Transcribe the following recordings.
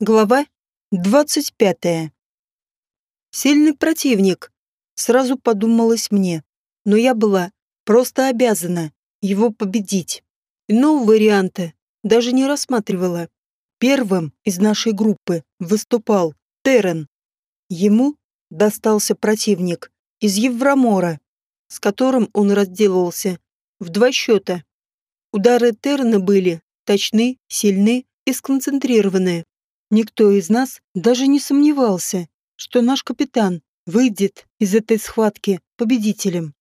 Глава 25. Сильный противник, сразу подумалось мне, но я была просто обязана его победить. Иного варианта даже не рассматривала. Первым из нашей группы выступал Террен. Ему достался противник из Евромора, с которым он разделался в два счета. Удары Террена были точны, сильны и сконцентрированы. Никто из нас даже не сомневался, что наш капитан выйдет из этой схватки победителем.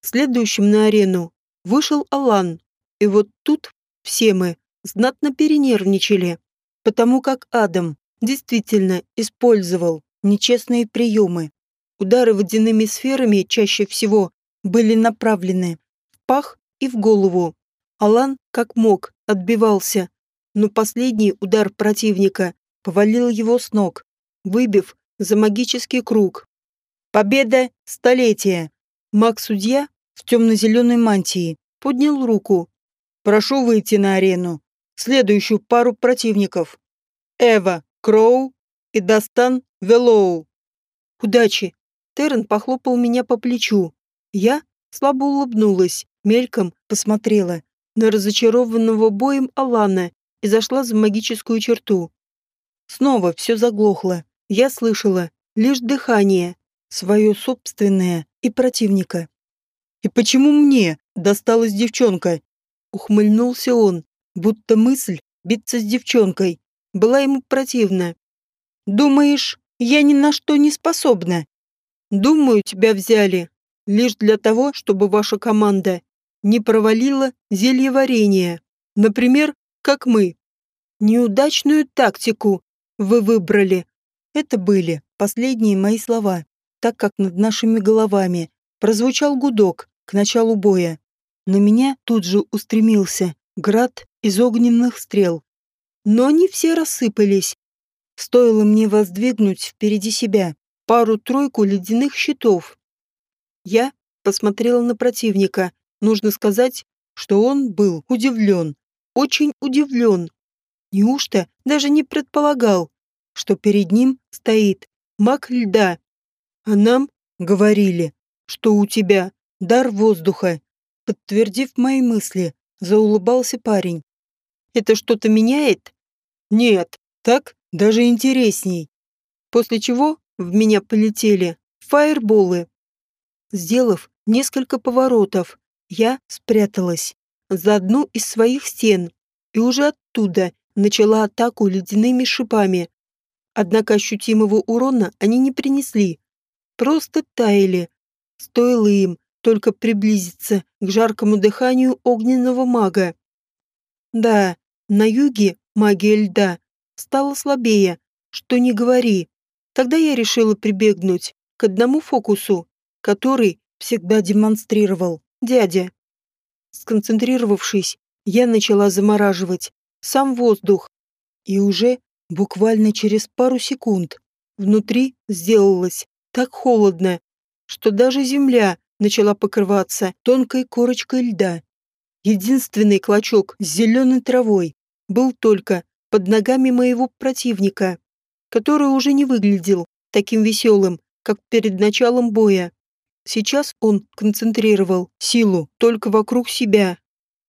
Следующим на арену вышел Алан, и вот тут все мы знатно перенервничали, потому как Адам действительно использовал нечестные приемы. Удары водяными сферами чаще всего были направлены в пах и в голову. Алан, как мог, отбивался, но последний удар противника повалил его с ног, выбив за магический круг. Победа столетия! Маг-судья в темно-зеленой мантии поднял руку. Прошу выйти на арену. Следующую пару противников. Эва Кроу и Дастан Велоу. Удачи! Террен похлопал меня по плечу. Я слабо улыбнулась, мельком посмотрела на разочарованного боем Алана и зашла за магическую черту. Снова все заглохло. Я слышала лишь дыхание, свое собственное и противника. «И почему мне досталась девчонка?» Ухмыльнулся он, будто мысль биться с девчонкой была ему противна. «Думаешь, я ни на что не способна?» «Думаю, тебя взяли лишь для того, чтобы ваша команда не провалила зелье варенья, например, как мы. Неудачную тактику вы выбрали. Это были последние мои слова, так как над нашими головами прозвучал гудок к началу боя. На меня тут же устремился град из огненных стрел. Но они все рассыпались. Стоило мне воздвигнуть впереди себя пару-тройку ледяных щитов. Я посмотрела на противника. Нужно сказать, что он был удивлен, очень удивлен. Неужто даже не предполагал, что перед ним стоит маг льда. А нам говорили, что у тебя дар воздуха. Подтвердив мои мысли, заулыбался парень. Это что-то меняет? Нет, так даже интересней. После чего в меня полетели фаерболы. Сделав несколько поворотов, я спряталась за одну из своих стен и уже оттуда начала атаку ледяными шипами. Однако ощутимого урона они не принесли. Просто таяли. Стоило им только приблизиться к жаркому дыханию огненного мага. Да, на юге магия льда стала слабее, что не говори. Тогда я решила прибегнуть к одному фокусу, который всегда демонстрировал дядя. Сконцентрировавшись, я начала замораживать сам воздух. И уже буквально через пару секунд внутри сделалось так холодно, что даже земля начала покрываться тонкой корочкой льда. Единственный клочок с зеленой травой был только под ногами моего противника, который уже не выглядел таким веселым, как перед началом боя. Сейчас он концентрировал силу только вокруг себя,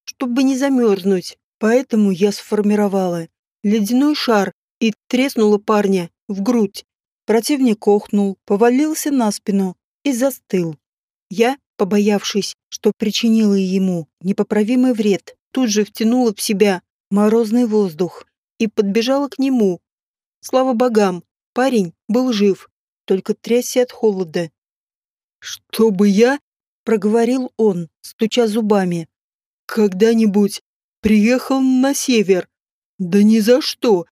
чтобы не замерзнуть. Поэтому я сформировала ледяной шар и треснула парня в грудь. Противник охнул, повалился на спину и застыл. Я, побоявшись, что причинила ему непоправимый вред, тут же втянула в себя морозный воздух и подбежала к нему. Слава богам, парень был жив, только трясся от холода. «Чтобы я?» — проговорил он, стуча зубами. «Когда-нибудь Приехал на север. Да ни за что.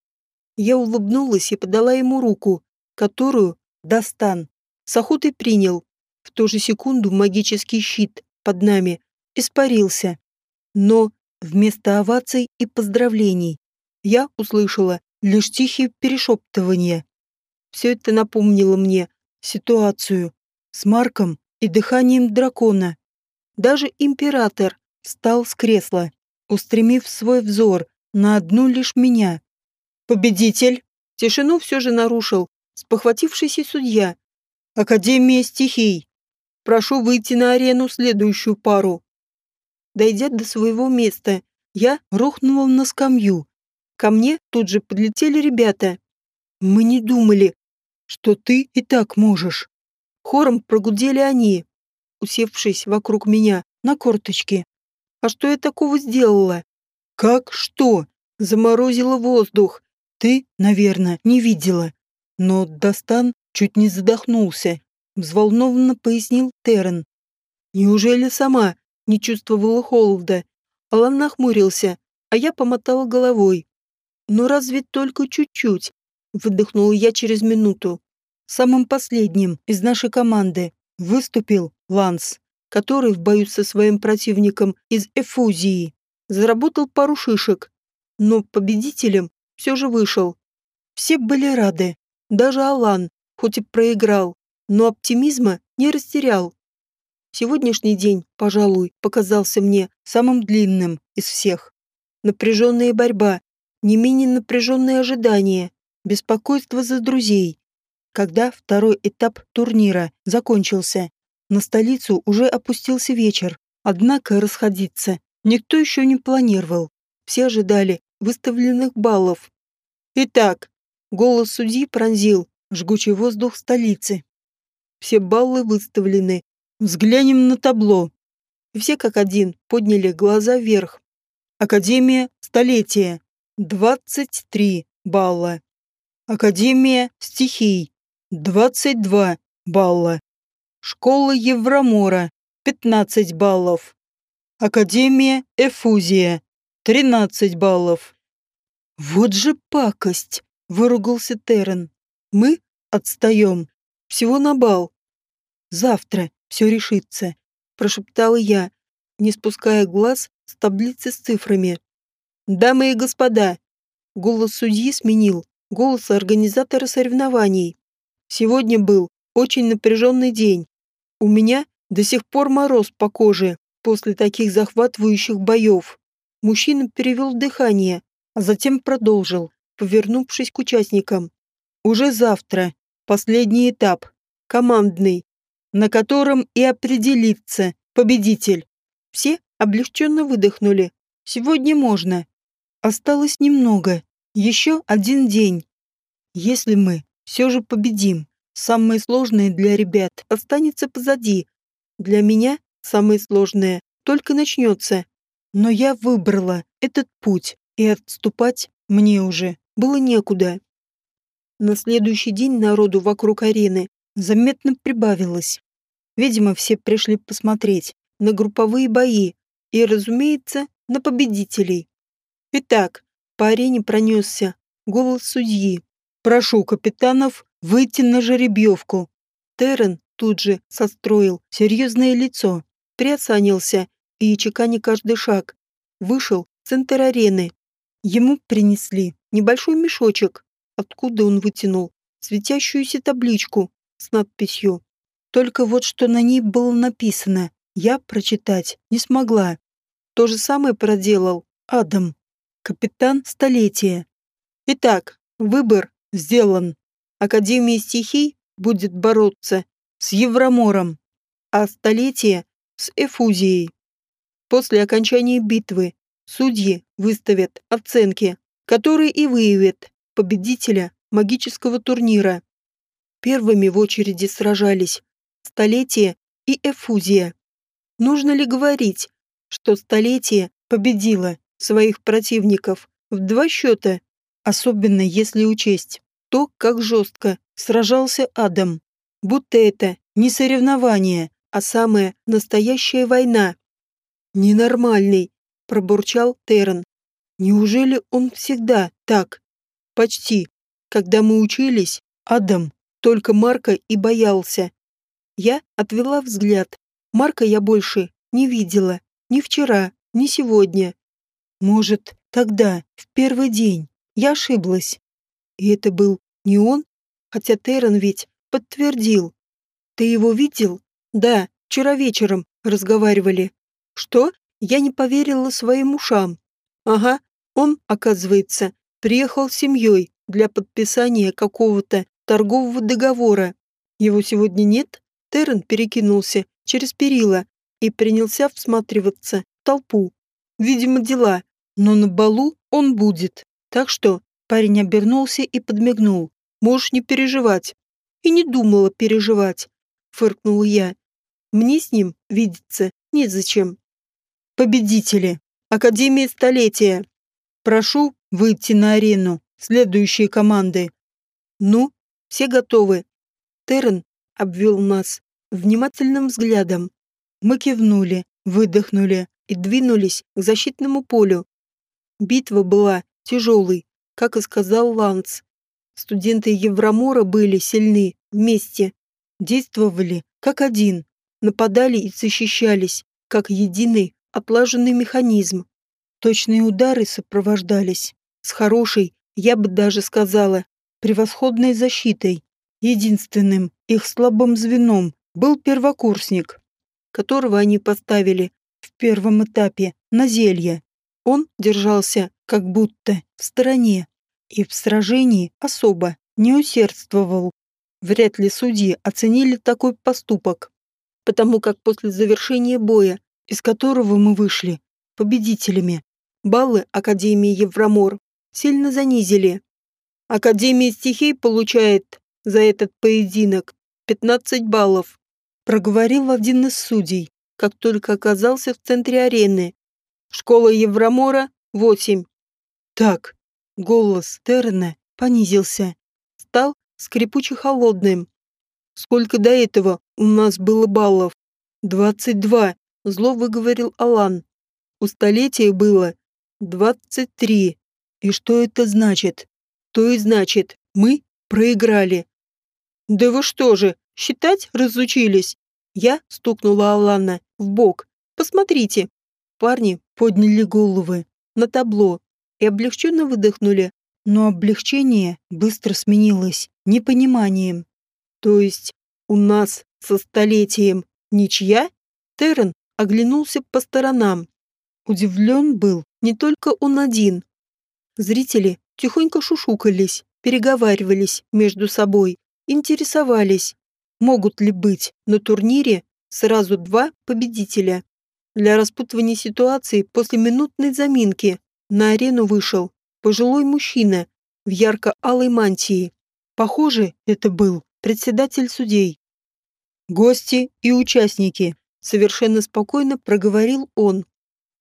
Я улыбнулась и подала ему руку, которую Достан с охотой принял. В ту же секунду магический щит под нами испарился. Но вместо оваций и поздравлений я услышала лишь тихие перешептывания. Все это напомнило мне ситуацию с Марком и дыханием дракона. Даже император встал с кресла устремив свой взор на одну лишь меня. «Победитель!» Тишину все же нарушил спохватившийся судья. «Академия стихий. Прошу выйти на арену следующую пару». Дойдя до своего места, я рухнула на скамью. Ко мне тут же подлетели ребята. «Мы не думали, что ты и так можешь». Хором прогудели они, усевшись вокруг меня на корточки. «А что я такого сделала?» «Как что?» Заморозила воздух. «Ты, наверное, не видела». Но Достан чуть не задохнулся. Взволнованно пояснил Террен. «Неужели сама не чувствовала холода?» Алан нахмурился, а я помотала головой. «Ну разве только чуть-чуть?» Выдохнула я через минуту. Самым последним из нашей команды выступил Ланс, который в бою со своим противником из Эфузии заработал пару шишек, но победителем все же вышел. Все были рады, даже Алан, хоть и проиграл, но оптимизма не растерял. Сегодняшний день, пожалуй, показался мне самым длинным из всех. Напряженная борьба, не менее напряженные ожидания, беспокойство за друзей. Когда второй этап турнира закончился, на столицу уже опустился вечер, однако расходиться никто еще не планировал. Все ожидали выставленных баллов. Итак, Голос судьи пронзил жгучий воздух столицы. Все баллы выставлены. Взглянем на табло. Все как один подняли глаза вверх. Академия столетия. 23 балла. Академия стихий. 22 балла. Школа Евромора. 15 баллов. Академия Эфузия. 13 баллов. Вот же пакость выругался Террен. Мы отстаем. Всего на бал. Завтра все решится, прошептала я, не спуская глаз с таблицы с цифрами. Дамы и господа, голос судьи сменил голос организатора соревнований. Сегодня был очень напряженный день. У меня до сих пор мороз по коже после таких захватывающих боев. Мужчина перевел дыхание, а затем продолжил повернувшись к участникам. Уже завтра последний этап, командный, на котором и определится победитель. Все облегченно выдохнули. Сегодня можно. Осталось немного. Еще один день. Если мы все же победим, самое сложное для ребят останется позади. Для меня самое сложное только начнется. Но я выбрала этот путь, и отступать мне уже было некуда. На следующий день народу вокруг арены заметно прибавилось. Видимо, все пришли посмотреть на групповые бои и, разумеется, на победителей. Итак, по арене пронесся голос судьи. «Прошу капитанов выйти на жеребьевку». Террен тут же состроил серьезное лицо, приосанился и, чеканя каждый шаг, вышел в центр арены. Ему принесли небольшой мешочек, откуда он вытянул светящуюся табличку с надписью. Только вот что на ней было написано, я прочитать не смогла. То же самое проделал Адам, капитан столетия. Итак, выбор сделан. Академия стихий будет бороться с Евромором, а столетие с Эфузией. После окончания битвы судьи выставят оценки который и выявит победителя магического турнира. Первыми в очереди сражались Столетие и Эфузия. Нужно ли говорить, что Столетие победило своих противников в два счета, особенно если учесть то, как жестко сражался Адам, будто это не соревнование, а самая настоящая война. «Ненормальный», – пробурчал Террен, Неужели он всегда так? Почти. Когда мы учились, Адам только Марка и боялся. Я отвела взгляд. Марка я больше не видела. Ни вчера, ни сегодня. Может, тогда, в первый день, я ошиблась. И это был не он? Хотя Террен ведь подтвердил. Ты его видел? Да, вчера вечером разговаривали. Что? Я не поверила своим ушам. Ага, он, оказывается, приехал с семьей для подписания какого-то торгового договора. Его сегодня нет? Террен перекинулся через перила и принялся всматриваться в толпу. Видимо, дела, но на балу он будет. Так что парень обернулся и подмигнул. Можешь не переживать. И не думала переживать, фыркнула я. Мне с ним видеться незачем. Победители. Академия столетия. Прошу выйти на арену. Следующие команды. Ну, все готовы. Террен обвел нас внимательным взглядом. Мы кивнули, выдохнули и двинулись к защитному полю. Битва была тяжелой, как и сказал Ланс. Студенты Евромора были сильны вместе, действовали как один, нападали и защищались, как единый отлаженный механизм. Точные удары сопровождались с хорошей, я бы даже сказала, превосходной защитой. Единственным их слабым звеном был первокурсник, которого они поставили в первом этапе на зелье. Он держался как будто в стороне и в сражении особо не усердствовал. Вряд ли судьи оценили такой поступок, потому как после завершения боя, из которого мы вышли, победителями, баллы Академии Евромор сильно занизили. Академия стихий получает за этот поединок 15 баллов, проговорил один из судей, как только оказался в центре арены. Школа Евромора – 8. Так, голос Терна понизился, стал скрипуче холодным. Сколько до этого у нас было баллов? 22, зло выговорил Алан. У столетия было 23. И что это значит? То и значит, мы проиграли. Да вы что же, считать разучились? Я стукнула Алана в бок. Посмотрите. Парни подняли головы на табло и облегченно выдохнули. Но облегчение быстро сменилось непониманием. То есть у нас со столетием ничья? Террен оглянулся по сторонам. Удивлен был не только он один. Зрители тихонько шушукались, переговаривались между собой, интересовались, могут ли быть на турнире сразу два победителя. Для распутывания ситуации после минутной заминки на арену вышел пожилой мужчина в ярко-алой мантии. Похоже, это был председатель судей. Гости и участники, совершенно спокойно проговорил он.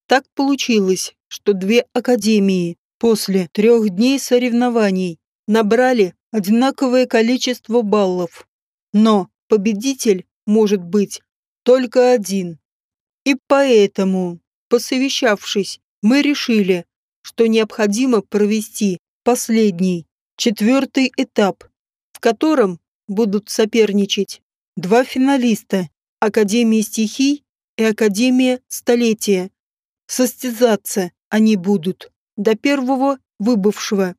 Так получилось, что две академии после трех дней соревнований набрали одинаковое количество баллов. Но победитель может быть только один. И поэтому, посовещавшись, мы решили, что необходимо провести последний, четвертый этап, в котором будут соперничать два финалиста Академии стихий и Академия столетия. Состязаться они будут до первого выбывшего.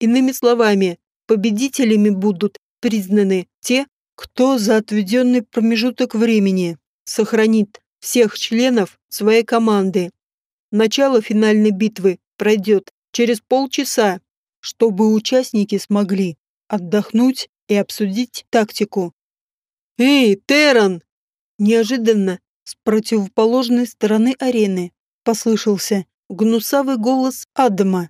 Иными словами, победителями будут признаны те, кто за отведенный промежуток времени сохранит всех членов своей команды. Начало финальной битвы пройдет через полчаса, чтобы участники смогли отдохнуть и обсудить тактику. «Эй, Терран!» Неожиданно с противоположной стороны арены послышался гнусавый голос Адама.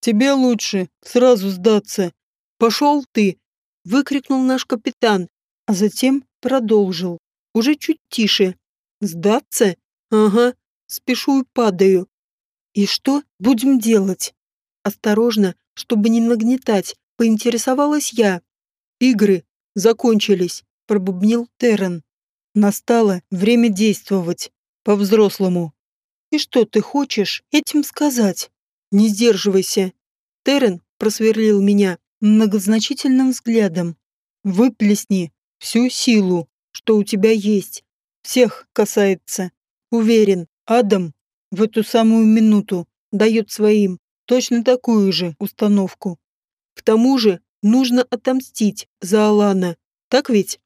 «Тебе лучше сразу сдаться. Пошел ты!» — выкрикнул наш капитан, а затем продолжил, уже чуть тише. «Сдаться? Ага, спешу и падаю. И что будем делать?» Осторожно, чтобы не нагнетать, поинтересовалась я. «Игры закончились», — пробубнил Террен. «Настало время действовать. По-взрослому. И что ты хочешь этим сказать? Не сдерживайся». Террен просверлил меня многозначительным взглядом. «Выплесни всю силу, что у тебя есть. Всех касается. Уверен, Адам в эту самую минуту дает своим точно такую же установку. К тому же нужно отомстить за Алана, так ведь?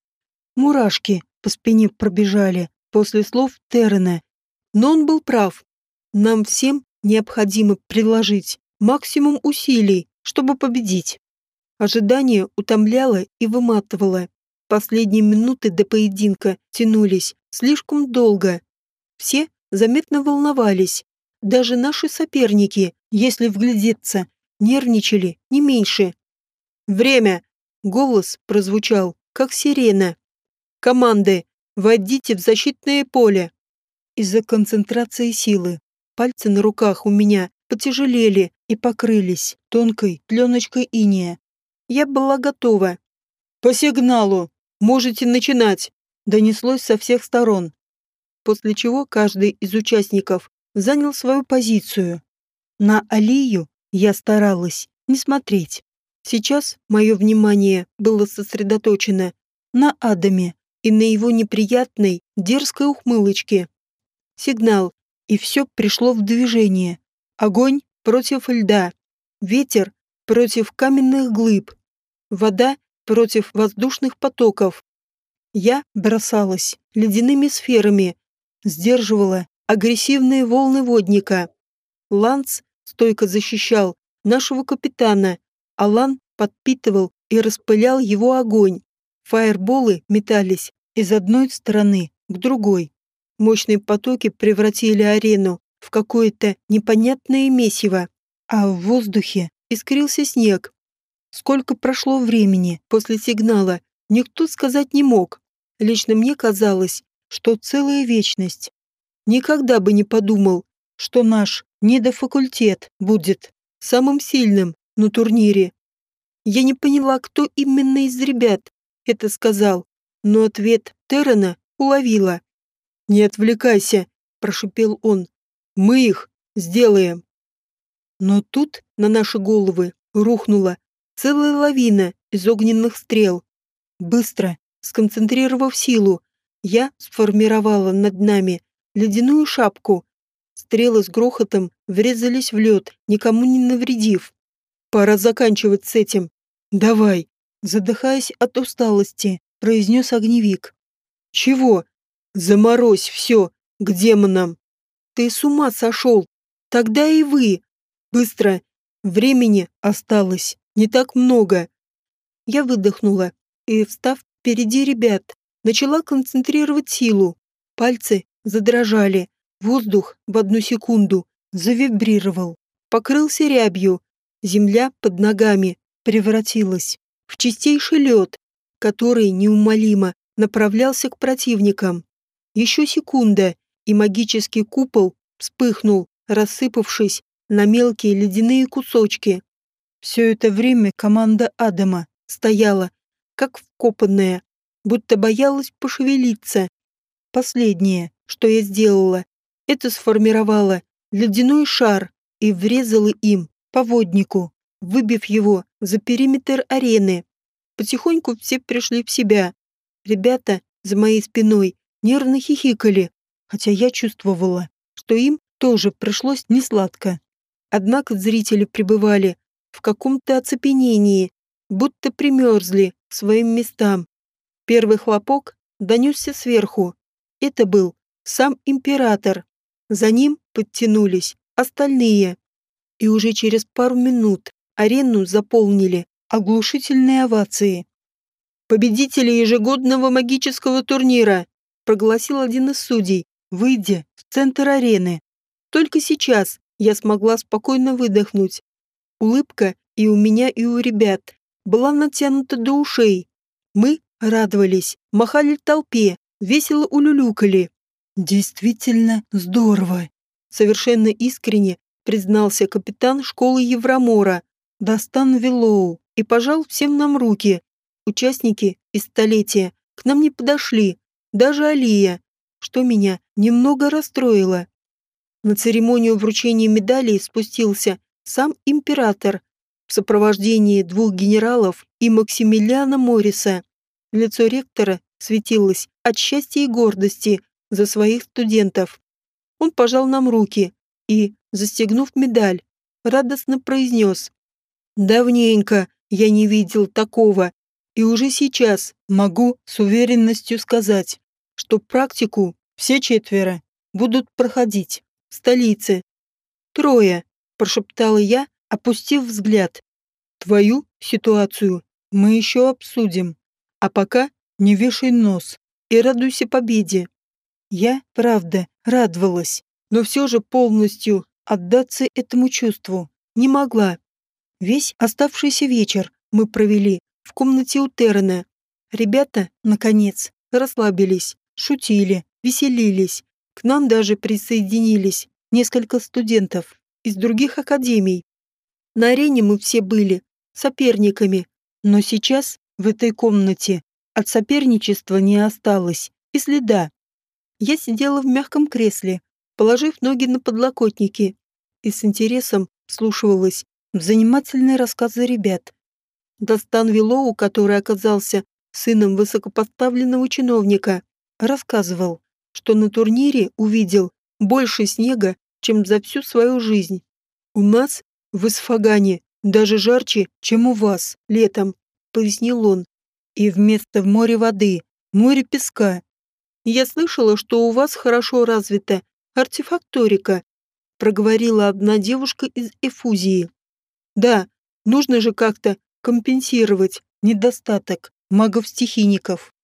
Мурашки по спине пробежали после слов Террена. Но он был прав. Нам всем необходимо приложить максимум усилий, чтобы победить. Ожидание утомляло и выматывало. Последние минуты до поединка тянулись слишком долго. Все заметно волновались. Даже наши соперники, если вглядеться, нервничали не меньше. «Время!» — голос прозвучал, как сирена. «Команды, войдите в защитное поле!» Из-за концентрации силы пальцы на руках у меня потяжелели и покрылись тонкой пленочкой иния. Я была готова. «По сигналу! Можете начинать!» донеслось со всех сторон. После чего каждый из участников занял свою позицию. На Алию я старалась не смотреть. Сейчас мое внимание было сосредоточено на Адаме и на его неприятной, дерзкой ухмылочке. Сигнал, и все пришло в движение. Огонь против льда, ветер против каменных глыб, вода против воздушных потоков. Я бросалась ледяными сферами, сдерживала агрессивные волны водника. Ланс стойко защищал нашего капитана, Алан подпитывал и распылял его огонь. Фаерболы метались из одной стороны к другой. Мощные потоки превратили арену в какое-то непонятное месиво, а в воздухе искрился снег, Сколько прошло времени после сигнала, никто сказать не мог. Лично мне казалось, что целая вечность. Никогда бы не подумал, что наш недофакультет будет самым сильным на турнире. Я не поняла, кто именно из ребят это сказал, но ответ Террена уловила. «Не отвлекайся», – прошипел он. «Мы их сделаем». Но тут на наши головы рухнула Целая лавина из огненных стрел. Быстро, сконцентрировав силу, я сформировала над нами ледяную шапку. Стрелы с грохотом врезались в лед, никому не навредив. Пора заканчивать с этим. Давай, задыхаясь от усталости, произнес огневик. Чего? Заморозь все, к демонам. Ты с ума сошел. Тогда и вы. Быстро. Времени осталось не так много. Я выдохнула и, встав впереди ребят, начала концентрировать силу. Пальцы задрожали, воздух в одну секунду завибрировал, покрылся рябью, земля под ногами превратилась в чистейший лед, который неумолимо направлялся к противникам. Еще секунда, и магический купол вспыхнул, рассыпавшись на мелкие ледяные кусочки. Все это время команда Адама стояла, как вкопанная, будто боялась пошевелиться. Последнее, что я сделала, это сформировала ледяной шар и врезала им по воднику, выбив его за периметр арены. Потихоньку все пришли в себя. Ребята за моей спиной нервно хихикали, хотя я чувствовала, что им тоже пришлось несладко. Однако зрители пребывали в каком-то оцепенении, будто примерзли к своим местам. Первый хлопок донесся сверху. Это был сам император. За ним подтянулись остальные. И уже через пару минут арену заполнили оглушительные овации. «Победители ежегодного магического турнира!» прогласил один из судей, выйдя в центр арены. Только сейчас я смогла спокойно выдохнуть. Улыбка и у меня, и у ребят была натянута до ушей. Мы радовались, махали толпе, весело улюлюкали. Действительно здорово. Совершенно искренне признался капитан школы Евромора, Дастан Виллоу, и пожал всем нам руки. Участники из столетия к нам не подошли, даже Алия, что меня немного расстроило. На церемонию вручения медалей спустился сам император в сопровождении двух генералов и Максимилиана Морриса. Лицо ректора светилось от счастья и гордости за своих студентов. Он пожал нам руки и, застегнув медаль, радостно произнес «Давненько я не видел такого, и уже сейчас могу с уверенностью сказать, что практику все четверо будут проходить в столице. Трое, прошептала я, опустив взгляд. Твою ситуацию мы еще обсудим. А пока не вешай нос и радуйся победе. Я, правда, радовалась, но все же полностью отдаться этому чувству не могла. Весь оставшийся вечер мы провели в комнате у Террена. Ребята, наконец, расслабились, шутили, веселились. К нам даже присоединились несколько студентов из других академий. На арене мы все были соперниками, но сейчас в этой комнате от соперничества не осталось и следа. Я сидела в мягком кресле, положив ноги на подлокотники, и с интересом слушалась в занимательные рассказы ребят. Достан Вилоу, который оказался сыном высокопоставленного чиновника, рассказывал, что на турнире увидел больше снега, чем за всю свою жизнь. У нас в Исфагане даже жарче, чем у вас летом, пояснил он. И вместо в море воды, море песка. Я слышала, что у вас хорошо развита артефакторика, проговорила одна девушка из Эфузии. Да, нужно же как-то компенсировать недостаток магов-стихийников.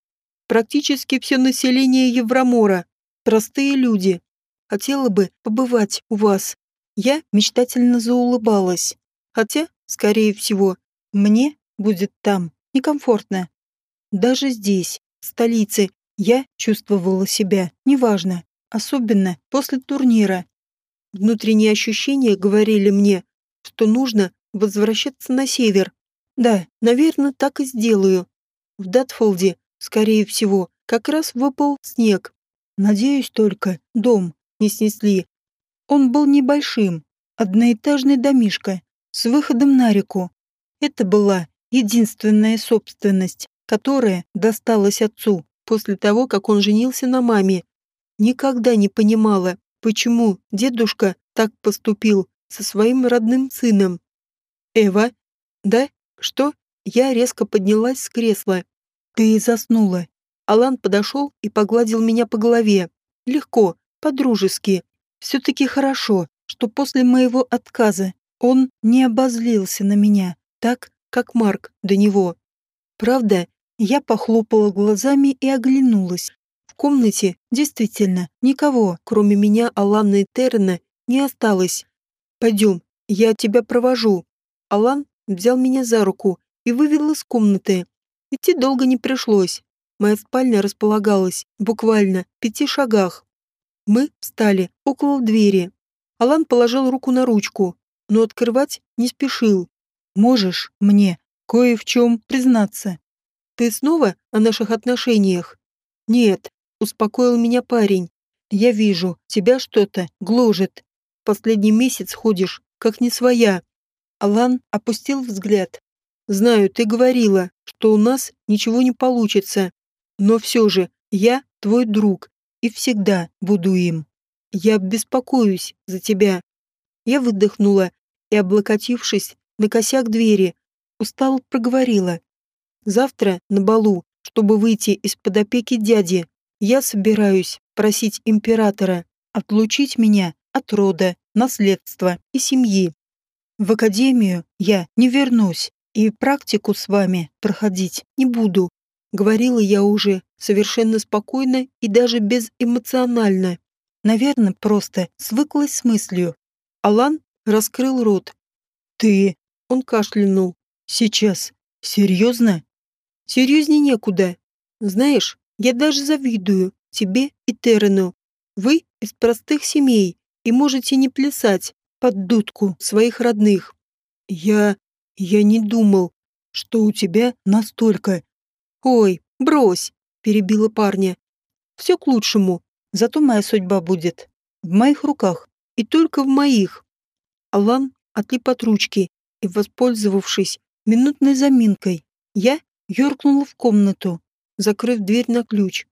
Практически все население Евромора – простые люди. Хотела бы побывать у вас. Я мечтательно заулыбалась. Хотя, скорее всего, мне будет там некомфортно. Даже здесь, в столице, я чувствовала себя неважно, особенно после турнира. Внутренние ощущения говорили мне, что нужно возвращаться на север. Да, наверное, так и сделаю. В Датфолде, скорее всего, как раз выпал снег. Надеюсь только, дом не снесли. Он был небольшим, одноэтажный домишко с выходом на реку. Это была единственная собственность, которая досталась отцу после того, как он женился на маме. Никогда не понимала, почему дедушка так поступил со своим родным сыном. «Эва?» «Да? Что?» Я резко поднялась с кресла. «Ты заснула». Алан подошел и погладил меня по голове. Легко, по-дружески. Все-таки хорошо, что после моего отказа он не обозлился на меня, так, как Марк до него. Правда, я похлопала глазами и оглянулась. В комнате действительно никого, кроме меня, Алана и Террена, не осталось. «Пойдем, я тебя провожу». Алан взял меня за руку и вывел из комнаты. Идти долго не пришлось. Моя спальня располагалась буквально в пяти шагах. Мы встали около двери. Алан положил руку на ручку, но открывать не спешил. «Можешь мне кое в чем признаться?» «Ты снова о наших отношениях?» «Нет», — успокоил меня парень. «Я вижу, тебя что-то гложет. Последний месяц ходишь, как не своя». Алан опустил взгляд. «Знаю, ты говорила, что у нас ничего не получится. Но все же я твой друг и всегда буду им. Я беспокоюсь за тебя». Я выдохнула и, облокотившись на косяк двери, устало проговорила. «Завтра на балу, чтобы выйти из-под опеки дяди, я собираюсь просить императора отлучить меня от рода, наследства и семьи. В академию я не вернусь и практику с вами проходить не буду. Говорила я уже совершенно спокойно и даже безэмоционально. Наверное, просто свыклась с мыслью. Алан раскрыл рот. «Ты...» — он кашлянул. «Сейчас. Серьезно?» «Серьезнее некуда. Знаешь, я даже завидую тебе и Терену. Вы из простых семей и можете не плясать под дудку своих родных. Я... я не думал, что у тебя настолько... Ой, брось, перебила парня. Все к лучшему, зато моя судьба будет в моих руках и только в моих. Алан отлип от ручки и, воспользовавшись минутной заминкой, я юркнула в комнату, закрыв дверь на ключ.